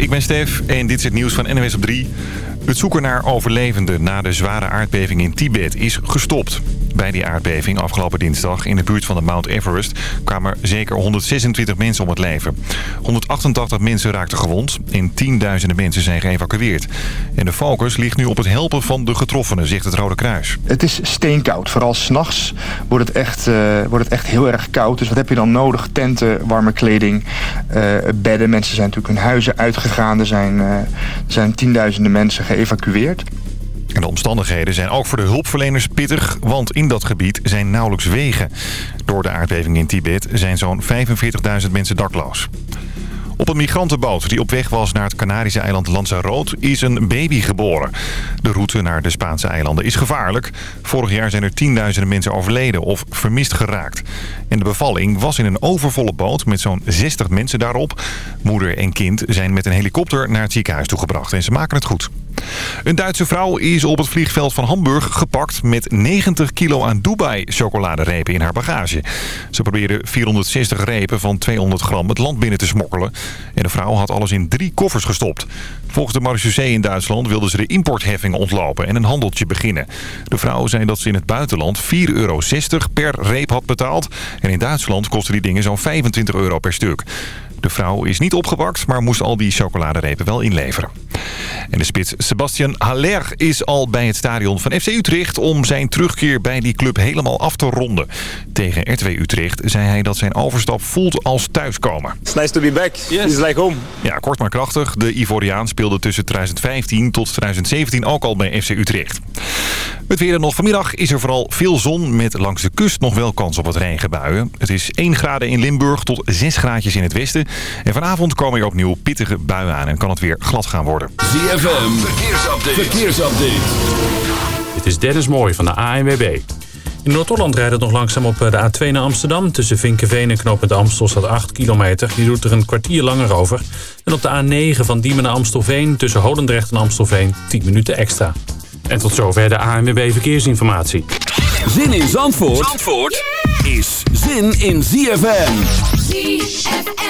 ik ben Stef en dit is het nieuws van NWS op 3. Het zoeken naar overlevenden na de zware aardbeving in Tibet is gestopt. Bij die aardbeving afgelopen dinsdag in de buurt van de Mount Everest... kwamen zeker 126 mensen om het leven. 188 mensen raakten gewond en tienduizenden mensen zijn geëvacueerd. En de focus ligt nu op het helpen van de getroffenen, zegt het Rode Kruis. Het is steenkoud. Vooral s'nachts wordt, het echt, uh, wordt het echt heel erg koud. Dus wat heb je dan nodig? Tenten, warme kleding, uh, bedden. Mensen zijn natuurlijk hun huizen uitgegaan. Er zijn, uh, er zijn tienduizenden mensen geëvacueerd. De omstandigheden zijn ook voor de hulpverleners pittig, want in dat gebied zijn nauwelijks wegen. Door de aardbeving in Tibet zijn zo'n 45.000 mensen dakloos. Op een migrantenboot die op weg was naar het Canarische eiland Lanzarote is een baby geboren. De route naar de Spaanse eilanden is gevaarlijk. Vorig jaar zijn er tienduizenden mensen overleden of vermist geraakt. En de bevalling was in een overvolle boot met zo'n 60 mensen daarop. Moeder en kind zijn met een helikopter naar het ziekenhuis toegebracht en ze maken het goed. Een Duitse vrouw is op het vliegveld van Hamburg gepakt met 90 kilo aan Dubai-chocoladerepen in haar bagage. Ze probeerde 460 repen van 200 gram het land binnen te smokkelen. En de vrouw had alles in drie koffers gestopt. Volgens de marechaussee in Duitsland wilde ze de importheffing ontlopen en een handeltje beginnen. De vrouw zei dat ze in het buitenland 4,60 euro per reep had betaald. En in Duitsland kostten die dingen zo'n 25 euro per stuk. De vrouw is niet opgepakt, maar moest al die chocoladerepen wel inleveren. En de spits Sebastian Haller is al bij het stadion van FC Utrecht... om zijn terugkeer bij die club helemaal af te ronden. Tegen RTW Utrecht zei hij dat zijn overstap voelt als thuiskomen. It's nice to be back. Yes. It's like home. Ja, kort maar krachtig. De Ivoriaan speelde tussen 2015 tot 2017 ook al bij FC Utrecht. Het weer nog vanmiddag is er vooral veel zon met langs de kust nog wel kans op wat regenbuien. Het is 1 graden in Limburg tot 6 graadjes in het westen. En vanavond komen er opnieuw pittige buien aan en kan het weer glad gaan worden. ZFM, verkeersupdate. verkeersupdate. Dit is Dennis Mooij van de ANWB. In Noord-Holland rijdt het nog langzaam op eh, de A2 naar Amsterdam. Tussen Vinkenveen en Knooppunt Amstel staat 8 kilometer. Die doet er een kwartier langer over. En op de A9 van Diemen naar Amstelveen... tussen Holendrecht en Amstelveen 10 minuten extra. En tot zover de ANWB Verkeersinformatie. Zin in Zandvoort, Zandvoort is zin in ZFM. ZFM.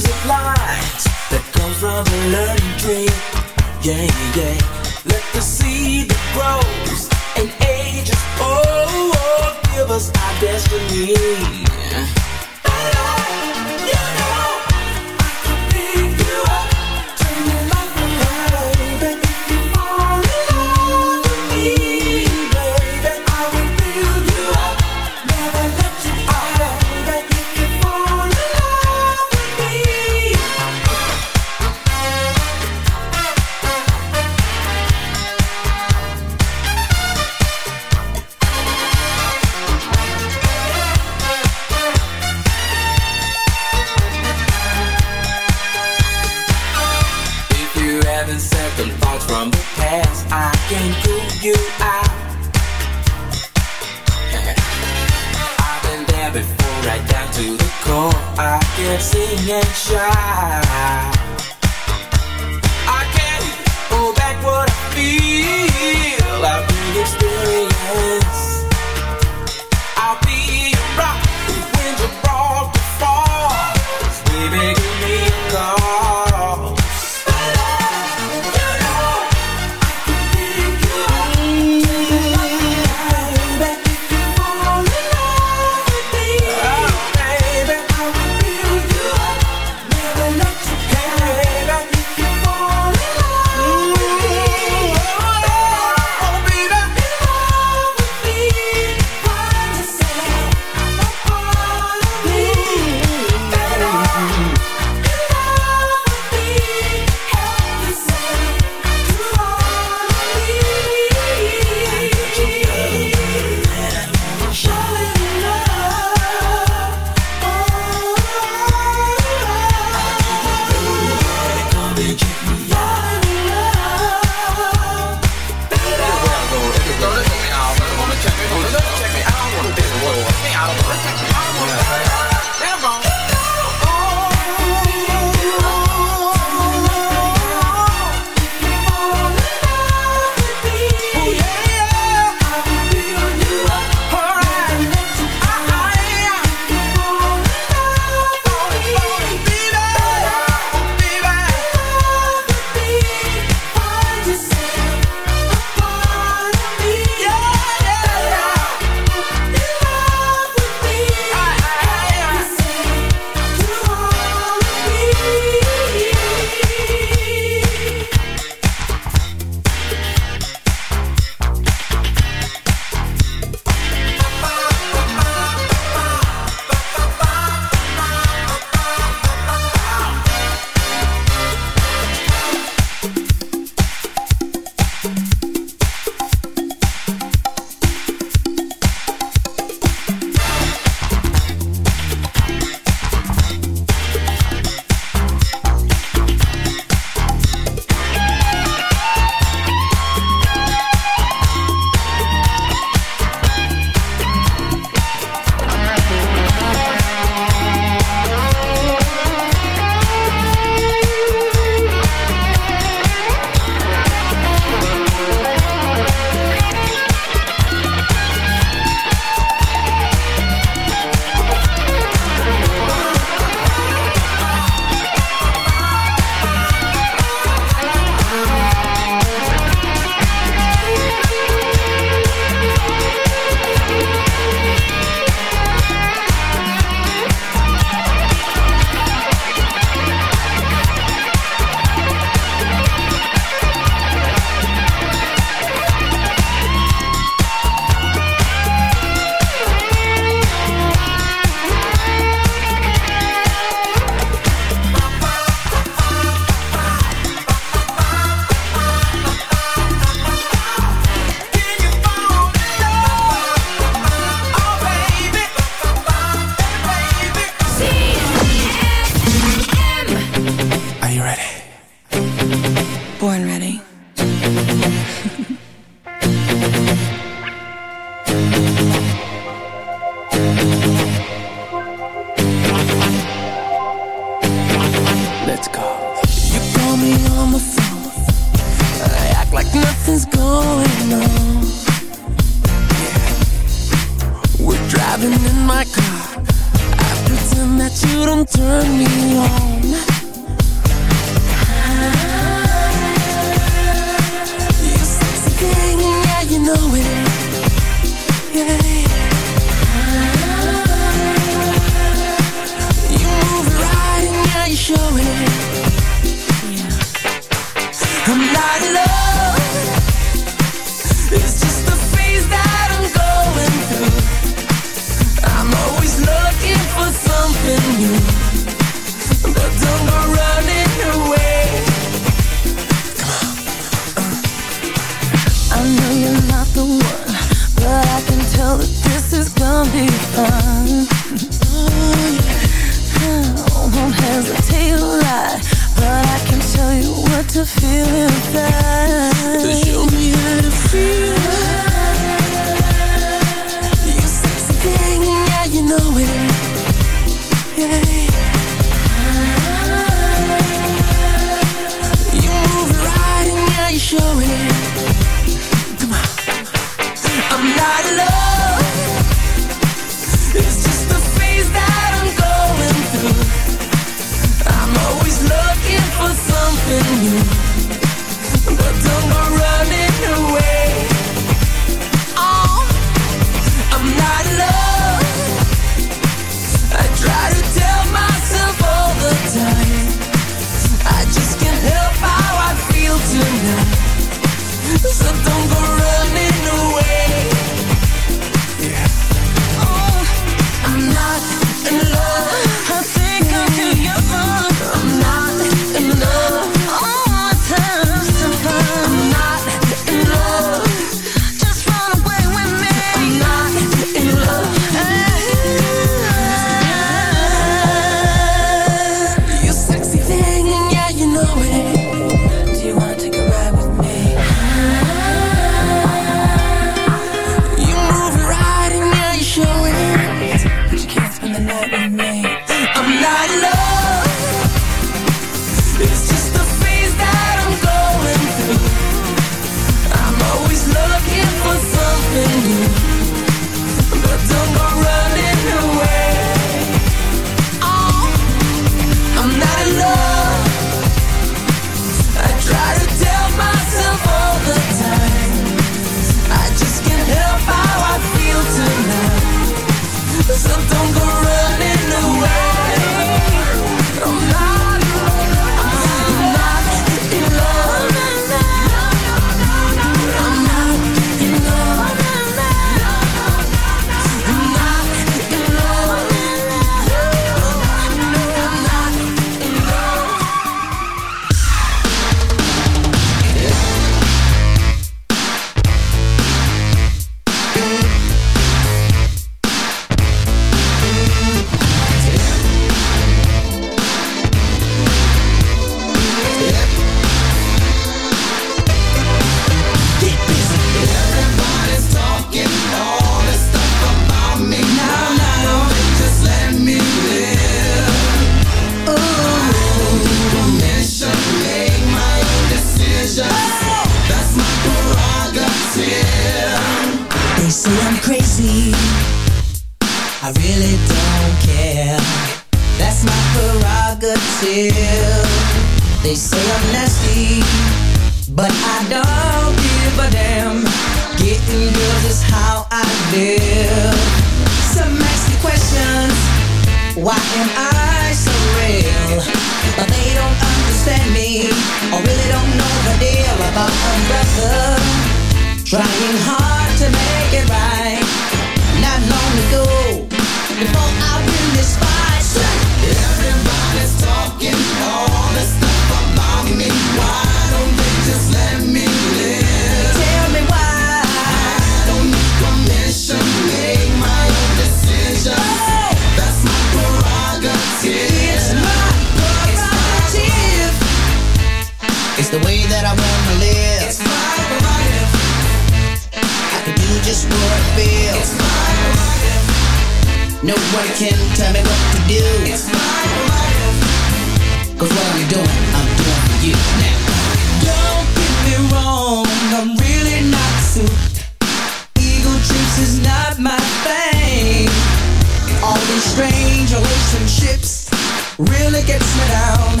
really gets me down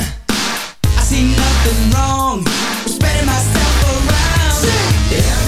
I see nothing wrong with spinning myself around yeah.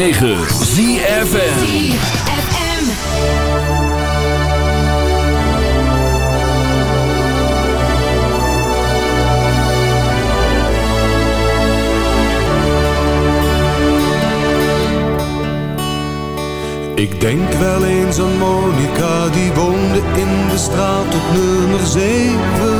106.9 ZFN Ik denk wel eens aan Monica, die woonde in de straat op nummer 7.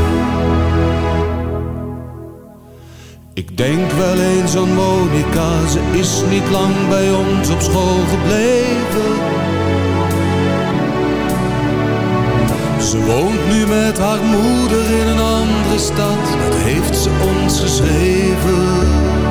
Denk wel eens aan Monica, ze is niet lang bij ons op school gebleven. Ze woont nu met haar moeder in een andere stad, dat heeft ze ons geschreven.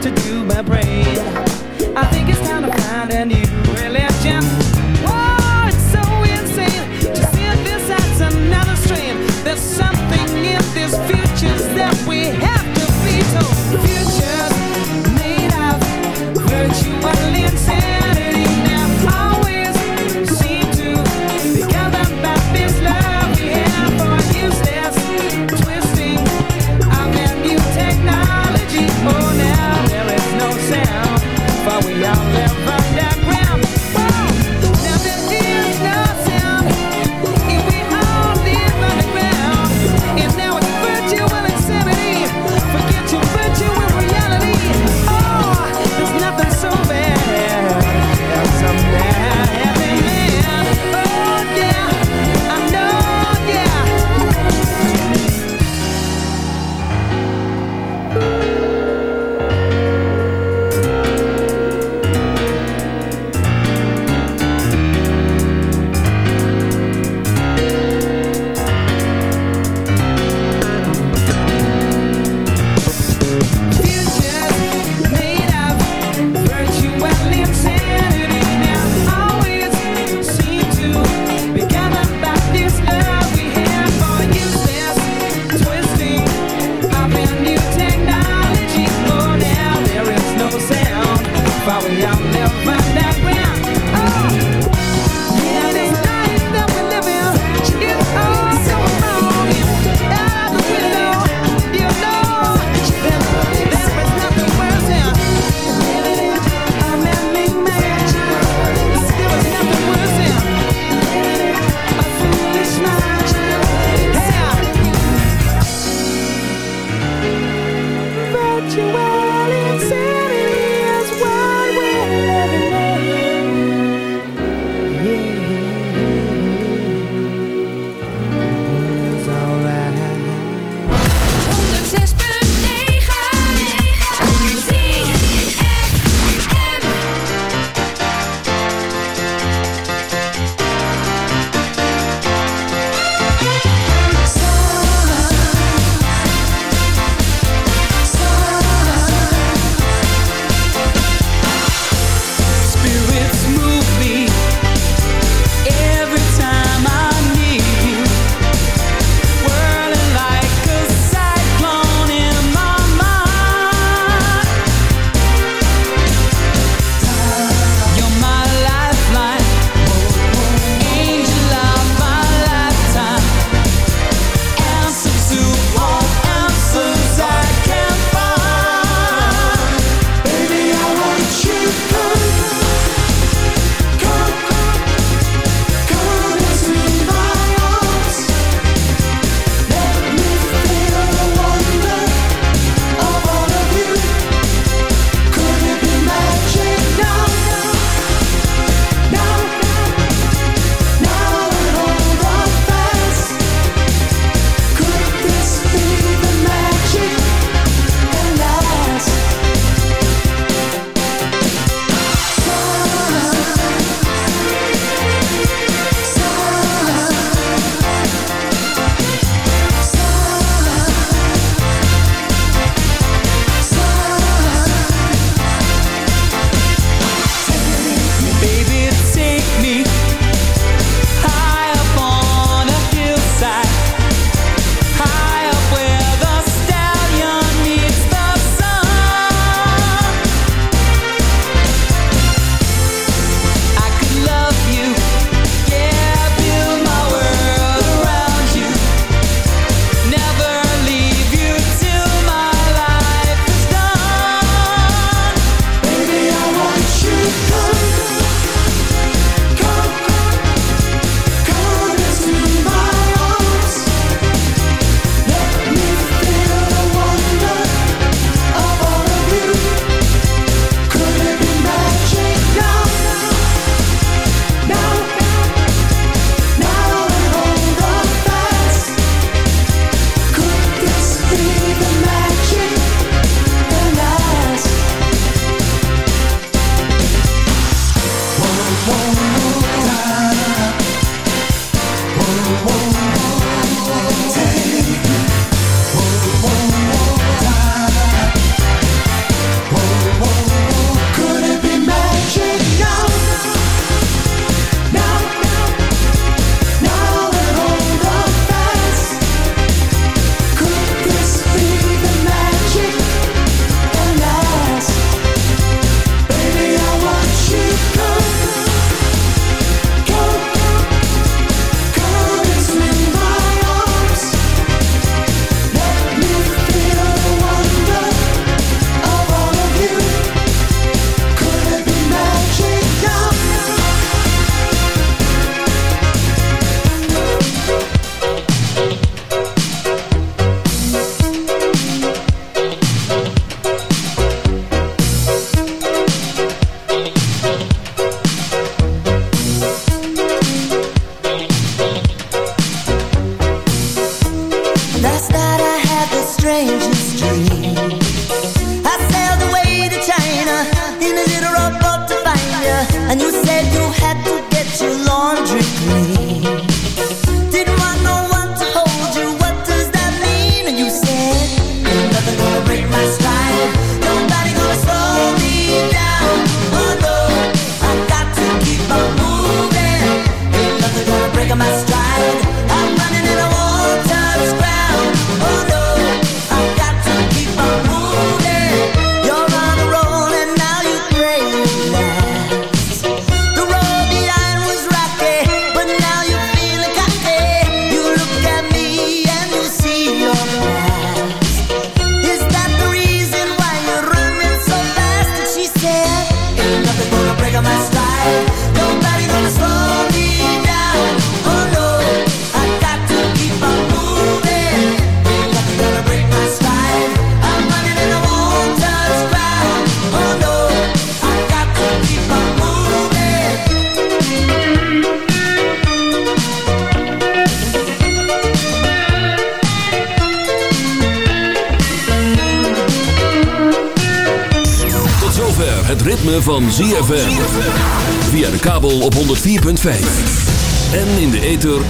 to do my brain. I think it's time to find a new relief.